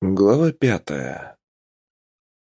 Глава пятая.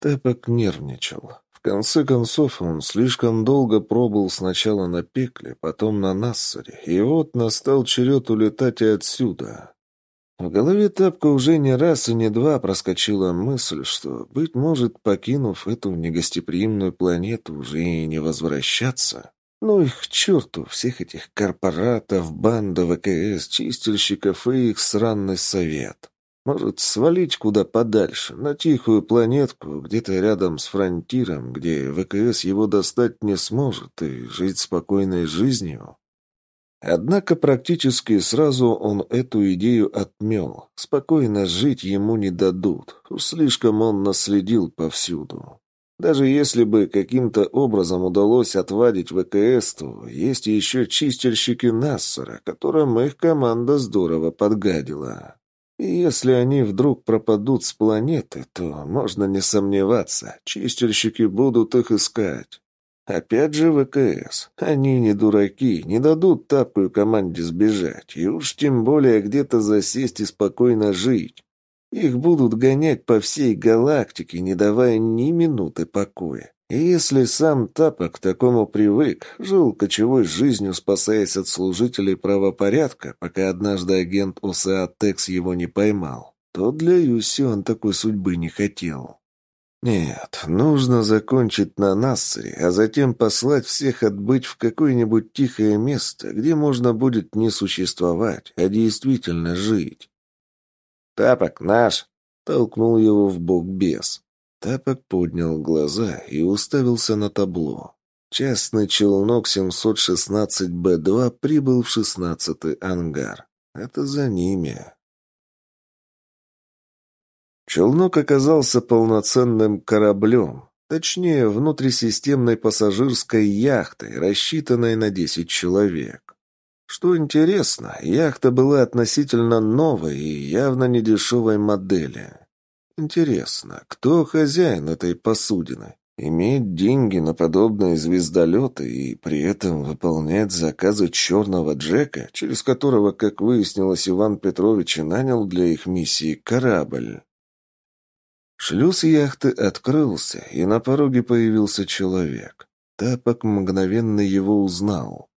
Тэпок нервничал. В конце концов, он слишком долго пробыл сначала на пекле, потом на Нассаре, и вот настал черед улетать и отсюда. В голове Тапка уже не раз и не два проскочила мысль, что, быть может, покинув эту негостеприимную планету, уже и не возвращаться. Ну их к черту, всех этих корпоратов, банда ВКС, чистильщиков и их сраный совет. Может, свалить куда подальше, на тихую планетку, где-то рядом с фронтиром, где ВКС его достать не сможет, и жить спокойной жизнью? Однако практически сразу он эту идею отмел. Спокойно жить ему не дадут. Уж слишком он наследил повсюду. Даже если бы каким-то образом удалось отвадить ВКС, то есть еще чистильщики Нассера, которым их команда здорово подгадила. И если они вдруг пропадут с планеты, то можно не сомневаться, чистильщики будут их искать. Опять же ВКС. Они не дураки, не дадут тапкую команде сбежать, и уж тем более где-то засесть и спокойно жить. Их будут гонять по всей галактике, не давая ни минуты покоя. И если сам Тапок к такому привык, жил кочевой жизнью, спасаясь от служителей правопорядка, пока однажды агент ОСА Текс его не поймал, то для Юси он такой судьбы не хотел. Нет, нужно закончить на Нассере, а затем послать всех отбыть в какое-нибудь тихое место, где можно будет не существовать, а действительно жить. «Тапок наш!» — толкнул его в бок бес. Тапок поднял глаза и уставился на табло. Частный челнок 716Б2 прибыл в шестнадцатый ангар. Это за ними. Челнок оказался полноценным кораблем, точнее, внутрисистемной пассажирской яхтой, рассчитанной на 10 человек. Что интересно, яхта была относительно новой и явно не дешевой модели. Интересно, кто хозяин этой посудины? Имеет деньги на подобные звездолеты и при этом выполняет заказы черного Джека, через которого, как выяснилось, Иван Петрович и нанял для их миссии корабль. Шлюз яхты открылся, и на пороге появился человек. Тапок мгновенно его узнал.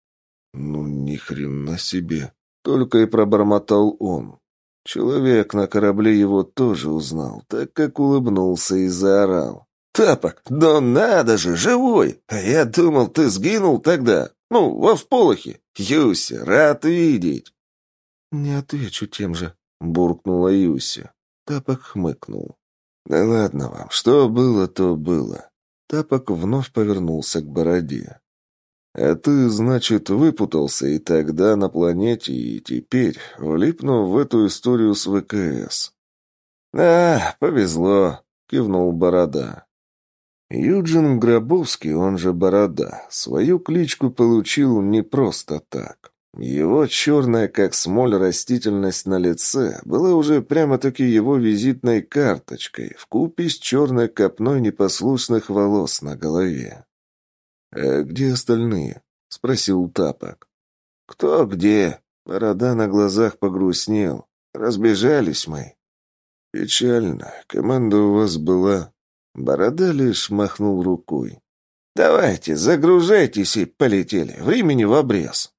«Ну, ни хрена себе!» — только и пробормотал он. Человек на корабле его тоже узнал, так как улыбнулся и заорал. «Тапок, да надо же, живой! А я думал, ты сгинул тогда, ну, во всполохе. Юся, рад видеть!» «Не отвечу тем же», — буркнула Юся. Тапок хмыкнул. «Да ладно вам, что было, то было». Тапок вновь повернулся к бороде. А ты, значит, выпутался и тогда на планете, и теперь, влипнув в эту историю с ВКС. «А, повезло», — кивнул Борода. Юджин Гробовский, он же Борода, свою кличку получил не просто так. Его черная, как смоль, растительность на лице была уже прямо-таки его визитной карточкой, вкупе с черной копной непослушных волос на голове. «А где остальные?» — спросил Тапок. «Кто где?» Борода на глазах погрустнел. «Разбежались мы». «Печально. Команда у вас была...» Борода лишь махнул рукой. «Давайте, загружайтесь и полетели. Времени в обрез».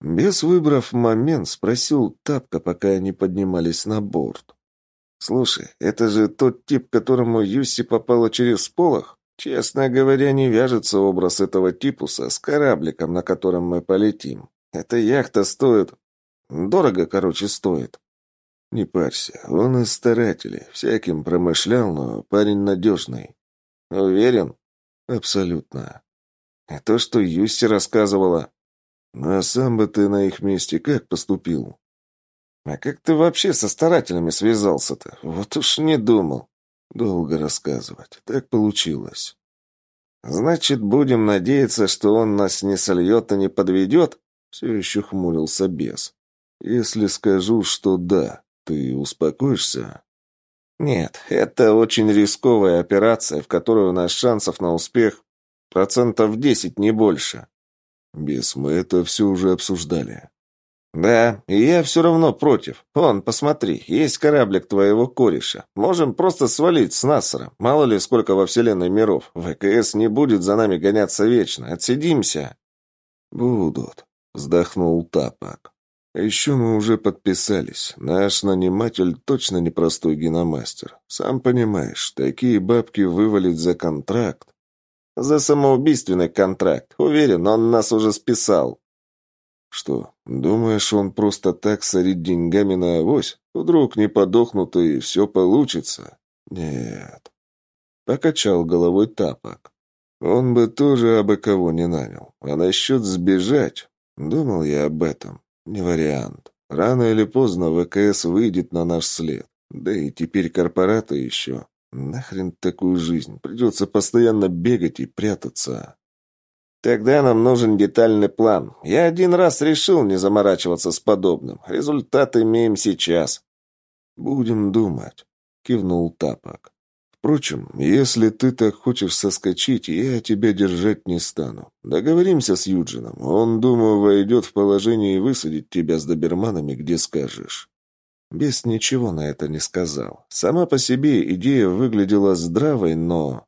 Без выбрав момент, спросил Тапка, пока они поднимались на борт. «Слушай, это же тот тип, которому Юси попала через полох?» Честно говоря, не вяжется образ этого типуса с корабликом, на котором мы полетим. Эта яхта стоит... Дорого, короче, стоит. Не парься, он из старателей. Всяким промышлял, но парень надежный. Уверен? Абсолютно. А то, что Юсси рассказывала. Ну, а сам бы ты на их месте как поступил? А как ты вообще со старателями связался-то? Вот уж не думал. Долго рассказывать. Так получилось. Значит, будем надеяться, что он нас не сольет и не подведет? Все еще хмурился бес. Если скажу, что да, ты успокоишься? Нет, это очень рисковая операция, в которой у нас шансов на успех процентов десять, не больше. Бес, мы это все уже обсуждали. «Да, и я все равно против. Вон, посмотри, есть кораблик твоего кореша. Можем просто свалить с Нассера. Мало ли, сколько во Вселенной миров. ВКС не будет за нами гоняться вечно. Отсидимся». «Будут», — вздохнул Тапок. «А еще мы уже подписались. Наш наниматель точно непростой геномастер. Сам понимаешь, такие бабки вывалить за контракт. За самоубийственный контракт. Уверен, он нас уже списал. Что, думаешь, он просто так сорит деньгами на авось? Вдруг не подохнут и все получится? Нет. Покачал головой тапок. Он бы тоже абы кого не нанял. А насчет сбежать? Думал я об этом. Не вариант. Рано или поздно ВКС выйдет на наш след. Да и теперь корпораты еще. Нахрен такую жизнь? Придется постоянно бегать и прятаться. Тогда нам нужен детальный план. Я один раз решил не заморачиваться с подобным. Результат имеем сейчас. Будем думать, кивнул Тапок. Впрочем, если ты так хочешь соскочить, я тебя держать не стану. Договоримся с Юджином. Он, думаю, войдет в положение и высадит тебя с доберманами, где скажешь. Бес ничего на это не сказал. Сама по себе идея выглядела здравой, но...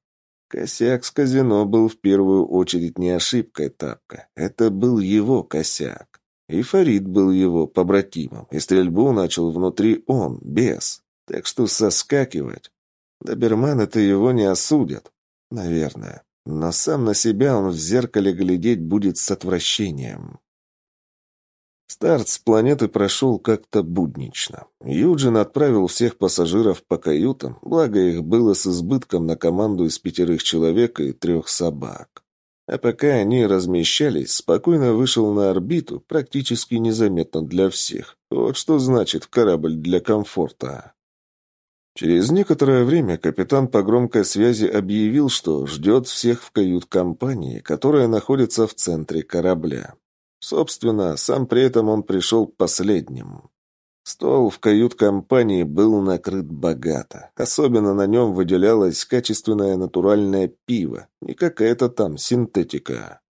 Косяк с казино был в первую очередь не ошибкой Тапка. Это был его косяк. И Фарид был его побратимом, и стрельбу начал внутри он, без. Так что соскакивать... Доберманы-то его не осудят. Наверное. Но сам на себя он в зеркале глядеть будет с отвращением. Старт с планеты прошел как-то буднично. Юджин отправил всех пассажиров по каютам, благо их было с избытком на команду из пятерых человек и трех собак. А пока они размещались, спокойно вышел на орбиту, практически незаметно для всех. Вот что значит корабль для комфорта. Через некоторое время капитан по громкой связи объявил, что ждет всех в кают-компании, которая находится в центре корабля. Собственно, сам при этом он пришел последним. Стол в кают-компании был накрыт богато. Особенно на нем выделялось качественное натуральное пиво, не какая-то там синтетика.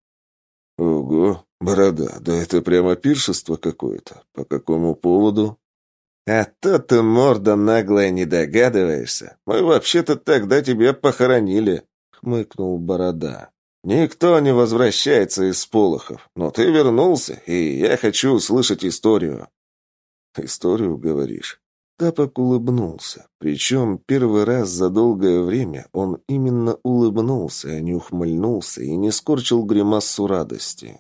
«Ого, борода, да это прямо пиршество какое-то. По какому поводу?» «А то ты, морда наглая, не догадываешься. Мы вообще-то тогда тебя похоронили», — хмыкнул борода. «Никто не возвращается из Полохов, но ты вернулся, и я хочу услышать историю». «Историю, говоришь?» Тапок улыбнулся. Причем первый раз за долгое время он именно улыбнулся, а не ухмыльнулся и не скорчил гримасу радости.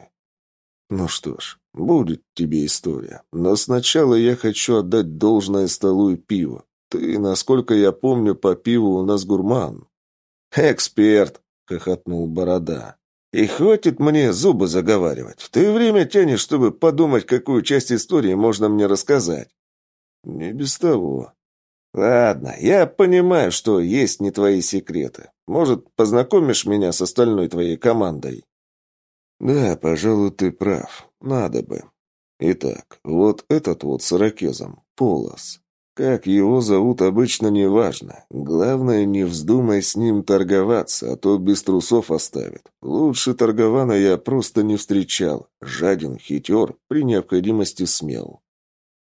«Ну что ж, будет тебе история. Но сначала я хочу отдать должное столу и пиву. Ты, насколько я помню, по пиву у нас гурман». «Эксперт!» — хохотнул Борода. «И хватит мне зубы заговаривать. Ты время тянешь, чтобы подумать, какую часть истории можно мне рассказать». «Не без того». «Ладно, я понимаю, что есть не твои секреты. Может, познакомишь меня с остальной твоей командой?» «Да, пожалуй, ты прав. Надо бы. Итак, вот этот вот с ирокезом, Полос. Как его зовут, обычно не важно. Главное, не вздумай с ним торговаться, а то без трусов оставит. Лучше торгована я просто не встречал. Жаден, хитер, при необходимости смел.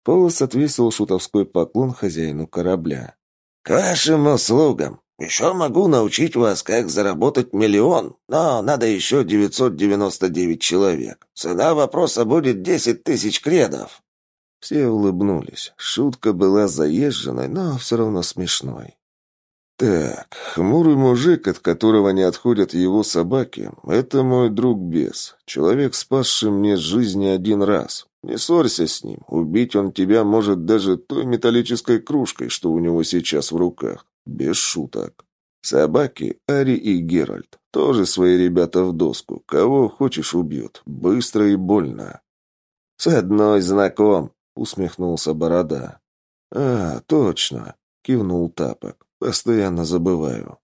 Полос отвесил шутовской поклон хозяину корабля. «К вашим услугам. Еще могу научить вас, как заработать миллион, но надо еще 999 человек. Цена вопроса будет 10 тысяч кредов». Все улыбнулись. Шутка была заезженной, но все равно смешной. Так, хмурый мужик, от которого не отходят его собаки, это мой друг Бес, человек, спасший мне жизнь не один раз. Не ссорься с ним, убить он тебя может даже той металлической кружкой, что у него сейчас в руках. Без шуток. Собаки, Ари и Геральт, тоже свои ребята в доску. Кого хочешь убьют, быстро и больно. С одной знаком, усмехнулся Борода. «А, точно!» — кивнул Тапок. «Постоянно забываю».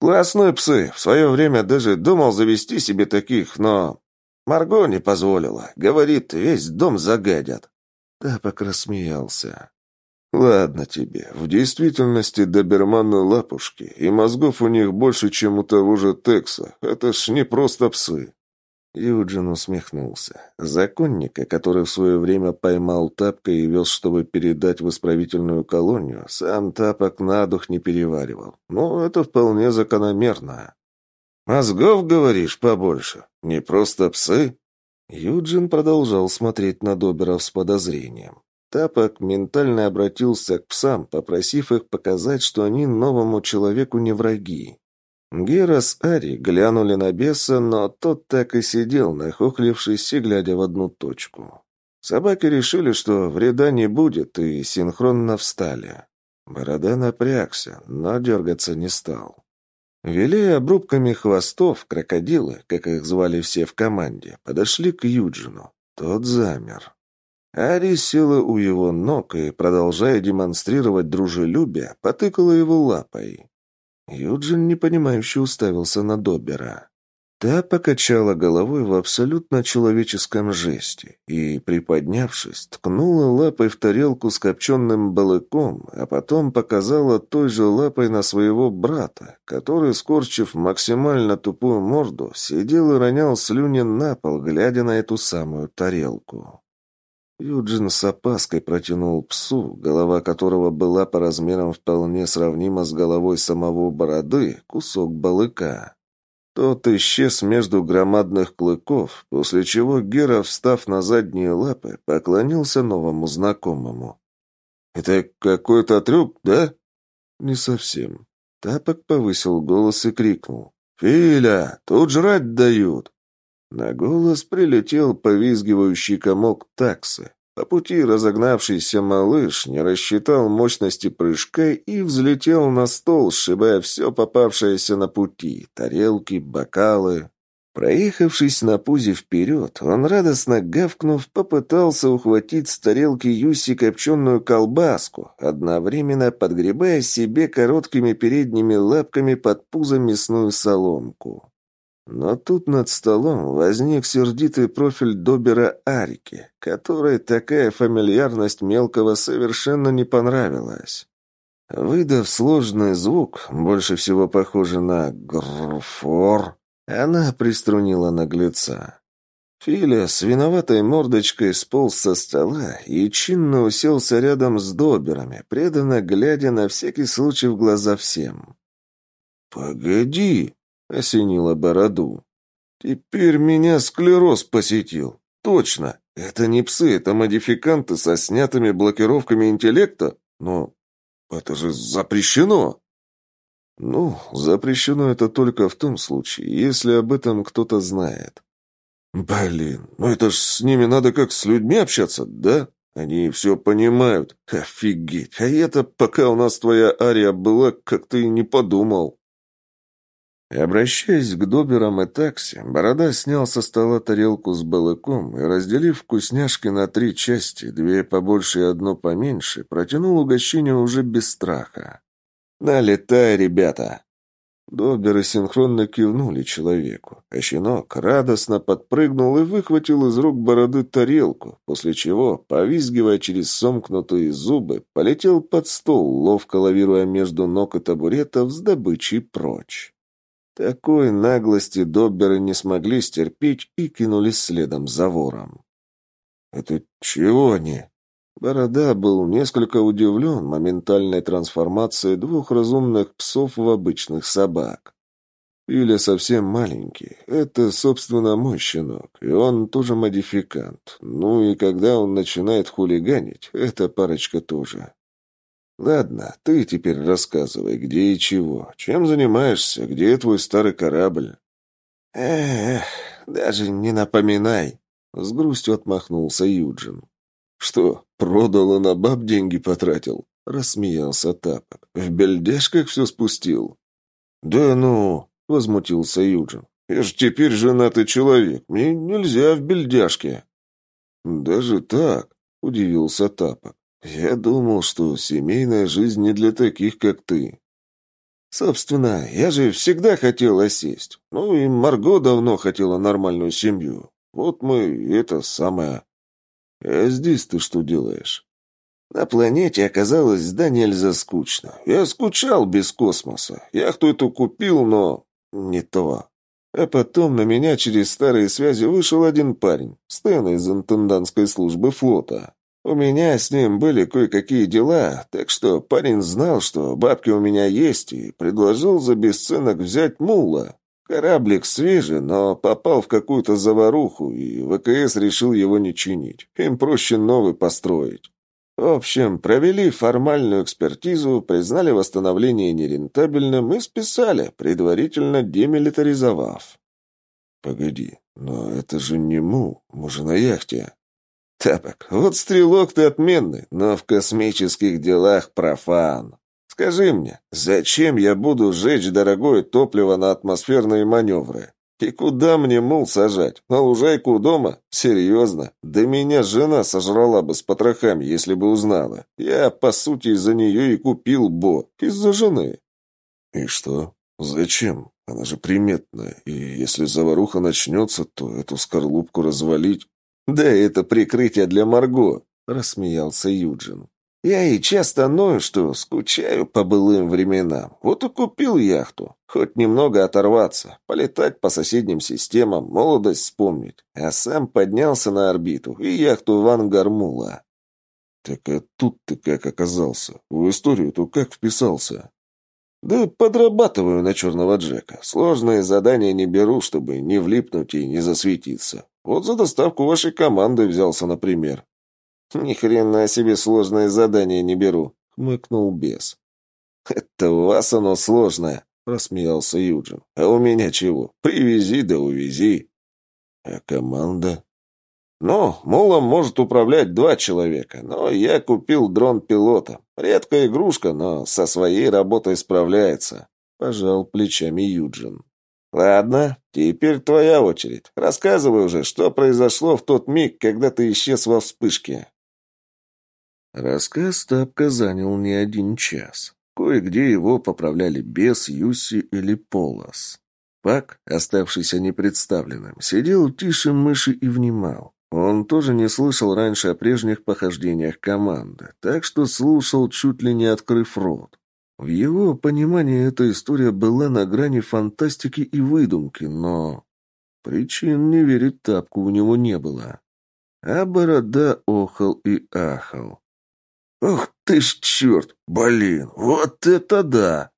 «Классные псы. В свое время даже думал завести себе таких, но...» «Марго не позволила. Говорит, весь дом загадят». Тапок рассмеялся. «Ладно тебе. В действительности доберманы лапушки, и мозгов у них больше, чем у того же Текса. Это ж не просто псы». Юджин усмехнулся. Законника, который в свое время поймал Тапка и вез, чтобы передать в исправительную колонию, сам Тапок на дух не переваривал. Ну, это вполне закономерно. «Мозгов, говоришь, побольше? Не просто псы?» Юджин продолжал смотреть на Доберов с подозрением. Тапок ментально обратился к псам, попросив их показать, что они новому человеку не враги. Гера с Ари глянули на беса, но тот так и сидел, нахохлившись и глядя в одну точку. Собаки решили, что вреда не будет, и синхронно встали. Борода напрягся, но дергаться не стал. Вели обрубками хвостов, крокодилы, как их звали все в команде, подошли к Юджину. Тот замер. Ари села у его ног и, продолжая демонстрировать дружелюбие, потыкала его лапой. Юджин непонимающе уставился на Добера. Та покачала головой в абсолютно человеческом жесте и, приподнявшись, ткнула лапой в тарелку с копченым балыком, а потом показала той же лапой на своего брата, который, скорчив максимально тупую морду, сидел и ронял слюни на пол, глядя на эту самую тарелку. Юджин с опаской протянул псу, голова которого была по размерам вполне сравнима с головой самого бороды, кусок балыка. Тот исчез между громадных клыков, после чего Гера, встав на задние лапы, поклонился новому знакомому. «Это какой-то трюк, да?» «Не совсем». Тапок повысил голос и крикнул. «Филя, тут жрать дают!» На голос прилетел повизгивающий комок таксы. По пути разогнавшийся малыш не рассчитал мощности прыжка и взлетел на стол, сшибая все попавшееся на пути — тарелки, бокалы. Проехавшись на пузе вперед, он, радостно гавкнув, попытался ухватить с тарелки Юси копченую колбаску, одновременно подгребая себе короткими передними лапками под пузо мясную соломку. Но тут над столом возник сердитый профиль Добера Арики, которой такая фамильярность мелкого совершенно не понравилась. Выдав сложный звук, больше всего похожий на «грфор», она приструнила наглеца. Филя с виноватой мордочкой сполз со стола и чинно уселся рядом с доберами, преданно глядя на всякий случай в глаза всем. «Погоди!» — осенило бороду. «Теперь меня склероз посетил. Точно. Это не псы, это модификанты со снятыми блокировками интеллекта. Но это же запрещено!» «Ну, запрещено это только в том случае, если об этом кто-то знает». «Блин, ну это ж с ними надо как с людьми общаться, да? Они все понимают. Офигеть! А это, пока у нас твоя ария была, как ты не подумал». Обращаясь к доберам и такси, Борода снял со стола тарелку с балыком и, разделив вкусняшки на три части, две побольше и одну поменьше, протянул угощение уже без страха. «Налетай, ребята!» Доберы синхронно кивнули человеку, а щенок радостно подпрыгнул и выхватил из рук бороды тарелку, после чего, повизгивая через сомкнутые зубы, полетел под стол, ловко лавируя между ног и табуретов с добычей прочь. Такой наглости добберы не смогли стерпеть и кинулись следом за вором. «Это чего они?» Борода был несколько удивлен моментальной трансформацией двух разумных псов в обычных собак. Или совсем маленький. Это, собственно, мой щенок, и он тоже модификант. Ну и когда он начинает хулиганить, эта парочка тоже. «Ладно, ты теперь рассказывай, где и чего. Чем занимаешься? Где твой старый корабль?» «Эх, даже не напоминай!» С грустью отмахнулся Юджин. «Что, продал и на баб деньги потратил?» Рассмеялся Тапок. «В бельдяшках все спустил?» «Да ну!» — возмутился Юджин. «Я ж теперь женатый человек. Мне нельзя в бельдяшке». «Даже так?» — удивился Тапок. «Я думал, что семейная жизнь не для таких, как ты». «Собственно, я же всегда хотел осесть. Ну и Марго давно хотела нормальную семью. Вот мы это самое...» «А здесь ты что делаешь?» «На планете оказалось да нельзя скучно. Я скучал без космоса. Яхту эту купил, но не то. А потом на меня через старые связи вышел один парень, Стэн из интендантской службы флота. У меня с ним были кое-какие дела, так что парень знал, что бабки у меня есть, и предложил за бесценок взять мула. Кораблик свежий, но попал в какую-то заваруху, и ВКС решил его не чинить. Им проще новый построить. В общем, провели формальную экспертизу, признали восстановление нерентабельным и списали, предварительно демилитаризовав. «Погоди, но это же не Му, мы же на яхте». «Тапок, вот стрелок ты отменный, но в космических делах профан. Скажи мне, зачем я буду сжечь дорогое топливо на атмосферные маневры? И куда мне, мол, сажать? На лужайку у дома? Серьезно? Да меня жена сожрала бы с потрохами, если бы узнала. Я, по сути, из-за нее и купил Бо. Из-за жены. И что? Зачем? Она же приметная. И если заваруха начнется, то эту скорлупку развалить... Да это прикрытие для Марго, рассмеялся Юджин. Я и часто ною, что скучаю по былым временам. Вот и купил яхту. Хоть немного оторваться, полетать по соседним системам, молодость вспомнить. А сам поднялся на орбиту и яхту Ван Гармула. Так а тут ты как оказался? В историю-то как вписался? Да подрабатываю на черного Джека. Сложные задания не беру, чтобы не влипнуть и не засветиться. Вот за доставку вашей команды взялся, например. «Ни хрена себе сложное задание не беру», — хмыкнул бес. «Это у вас оно сложное», — рассмеялся Юджин. «А у меня чего? Привези да увези». «А команда?» «Ну, мулом может управлять два человека, но я купил дрон-пилота. Редкая игрушка, но со своей работой справляется», — пожал плечами Юджин. «Ладно, теперь твоя очередь. Рассказывай уже, что произошло в тот миг, когда ты исчез во вспышке». Рассказ Тапка занял не один час. Кое-где его поправляли Бес, Юси или Полос. Пак, оставшийся непредставленным, сидел тише мыши и внимал. Он тоже не слышал раньше о прежних похождениях команды, так что слушал, чуть ли не открыв рот. В его понимании эта история была на грани фантастики и выдумки, но... Причин не верить Тапку у него не было. А Борода охал и ахал. «Ох ты ж черт! Блин, вот это да!»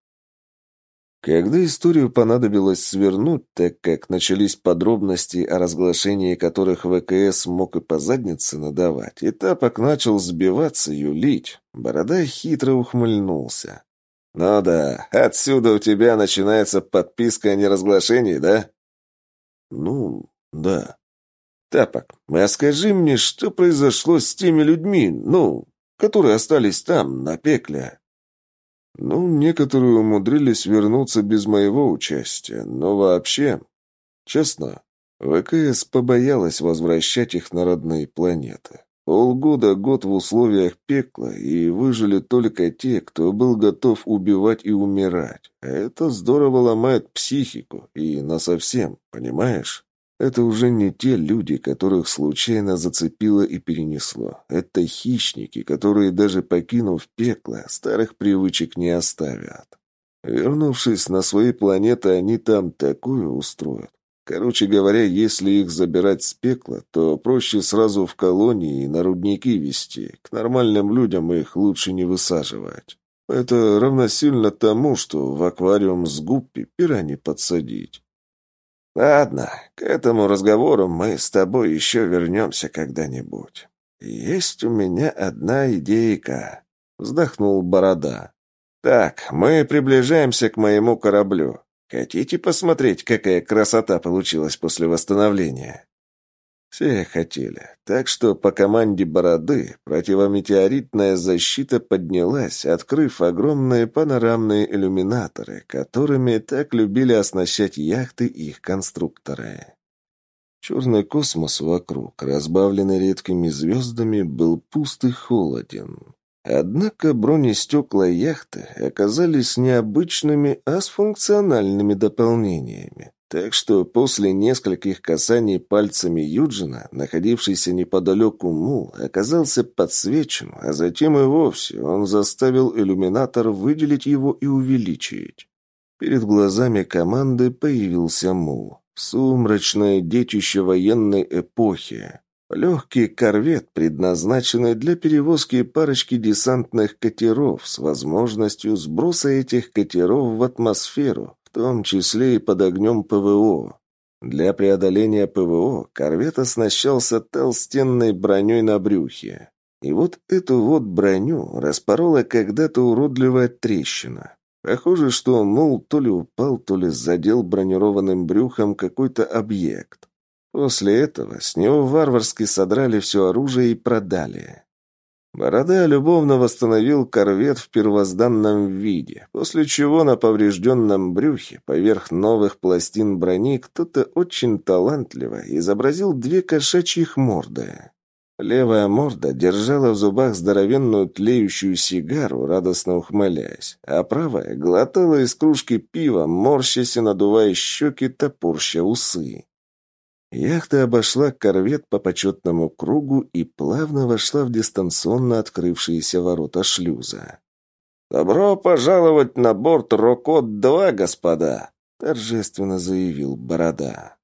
Когда историю понадобилось свернуть, так как начались подробности, о разглашении которых ВКС мог и по заднице надавать, и Тапок начал сбиваться, юлить, Борода хитро ухмыльнулся. «Ну да, отсюда у тебя начинается подписка о неразглашении, да?» «Ну, да». «Тапок, а скажи мне, что произошло с теми людьми, ну, которые остались там, на пекле. Ну, некоторые умудрились вернуться без моего участия, но вообще, честно, ВКС побоялась возвращать их на родные планеты. Полгода-год в условиях пекла, и выжили только те, кто был готов убивать и умирать. Это здорово ломает психику, и насовсем, понимаешь? Это уже не те люди, которых случайно зацепило и перенесло. Это хищники, которые, даже покинув пекло, старых привычек не оставят. Вернувшись на свои планеты, они там такое устроят. Короче говоря, если их забирать с пекла, то проще сразу в колонии и на рудники вести. К нормальным людям их лучше не высаживать. Это равносильно тому, что в аквариум с гуппи пирани подсадить. Ладно, к этому разговору мы с тобой еще вернемся когда-нибудь. Есть у меня одна идейка. Вздохнул Борода. Так, мы приближаемся к моему кораблю. Хотите посмотреть, какая красота получилась после восстановления? Все хотели. Так что по команде Бороды противометеоритная защита поднялась, открыв огромные панорамные иллюминаторы, которыми так любили оснащать яхты их конструкторы. Черный космос вокруг, разбавленный редкими звездами, был пуст и холоден. Однако бронестекла яхты оказались необычными, а с функциональными дополнениями. Так что после нескольких касаний пальцами Юджина, находившийся неподалеку мул, оказался подсвечен, а затем и вовсе он заставил иллюминатор выделить его и увеличить. Перед глазами команды появился мул. Сумрачное детище военной эпохи. Легкий корвет, предназначенный для перевозки парочки десантных катеров с возможностью сброса этих катеров в атмосферу, в том числе и под огнем ПВО. Для преодоления ПВО корвет оснащался толстенной броней на брюхе. И вот эту вот броню распорола когда-то уродливая трещина. Похоже, что, мол, то ли упал, то ли задел бронированным брюхом какой-то объект. После этого с него варварски содрали все оружие и продали. Борода любовно восстановил корвет в первозданном виде, после чего на поврежденном брюхе, поверх новых пластин брони, кто-то очень талантливо изобразил две кошачьих морды. Левая морда держала в зубах здоровенную тлеющую сигару, радостно ухмыляясь, а правая глотала из кружки пива, морщась и надувая щеки, топорща усы. Яхта обошла корвет по почетному кругу и плавно вошла в дистанционно открывшиеся ворота шлюза. «Добро пожаловать на борт Рокот-2, господа!» — торжественно заявил Борода.